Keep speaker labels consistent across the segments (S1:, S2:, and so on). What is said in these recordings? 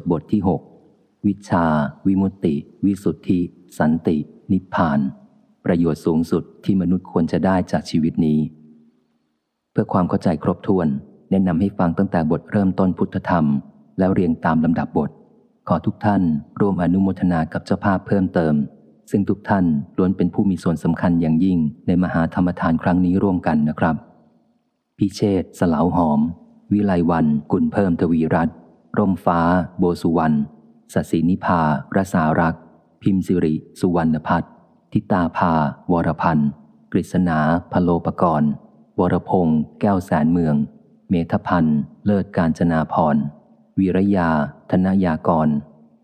S1: บบทที่ 6 วิชา วิมุตติ วิสุทธิ สันติ นิพพาน ประโยชน์สูงสุดที่มนุษย์ควรจะได้จากชีวิตนี้ เพื่อความเข้าใจครบถ้วน แนะนำให้ฟังตั้งแต่บทเริ่มต้นพุทธธรรม แล้วเรียงตามลำดับบท ขอทุกท่านร่วมอนุโมทนากับเจ้าภาพเพิ่มเติม ซึ่งทุกท่านล้วนเป็นผู้มีส่วนสำคัญอย่างยิ่งในมหาธรรมทานครั้งนี้ร่วมกันนะครับ พิเชษสลาวหอม วิไลวัน กุลเพิ่มทวีรัตน์ ร่มฟ้า โบสุวรรณสศินิพารสารัก พิมสิริ สุวรรณพัฒน์ทิตาภา วรพันธ์กฤษณาพโลปกรณ์ วรพงษ์แก้วแสนเมือง เมธพันธ์ เลิศการจนาพรวีรยา ธนยากร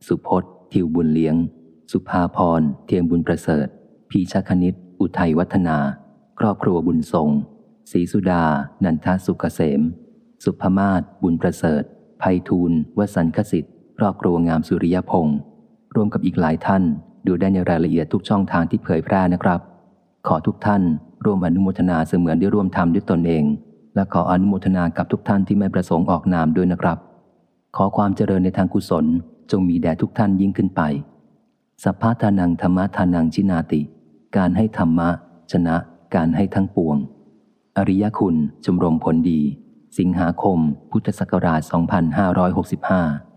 S1: สุพจน์ ทิวบุญเลี้ยง สุภาพร เทียมบุญประเสริฐ พีชคณิต อุทัยวัฒนา ครอบครัวบุญทรงศรีสุดา นันทสุกเกษม สุภมาศบุญประเสริฐ ภัยทูลวสันคสิทธิ์ครอบครัวงามสุริยพงศ์รวมกับอีกหลายท่านดูได้ในรายละเอียดทุกช่องทางที่เผยแพร่นะครับ ขอทุกท่านร่วมอนุโมทนาเสมือนได้ร่วมทำด้วยตนเอง และขออนุโมทนากับทุกท่านที่ไม่ประสงค์ออกนามด้วยนะครับ ขอความเจริญในทางกุศลจงมีแด่ทุกท่านยิ่งขึ้นไป สัพพะทานังธรรมะทานังชินาติ การให้ธรรมะ ชนะ การให้ทั้งปวง อริยคุณชมรมผลดี สิงหาคม พุทธศักราช 2565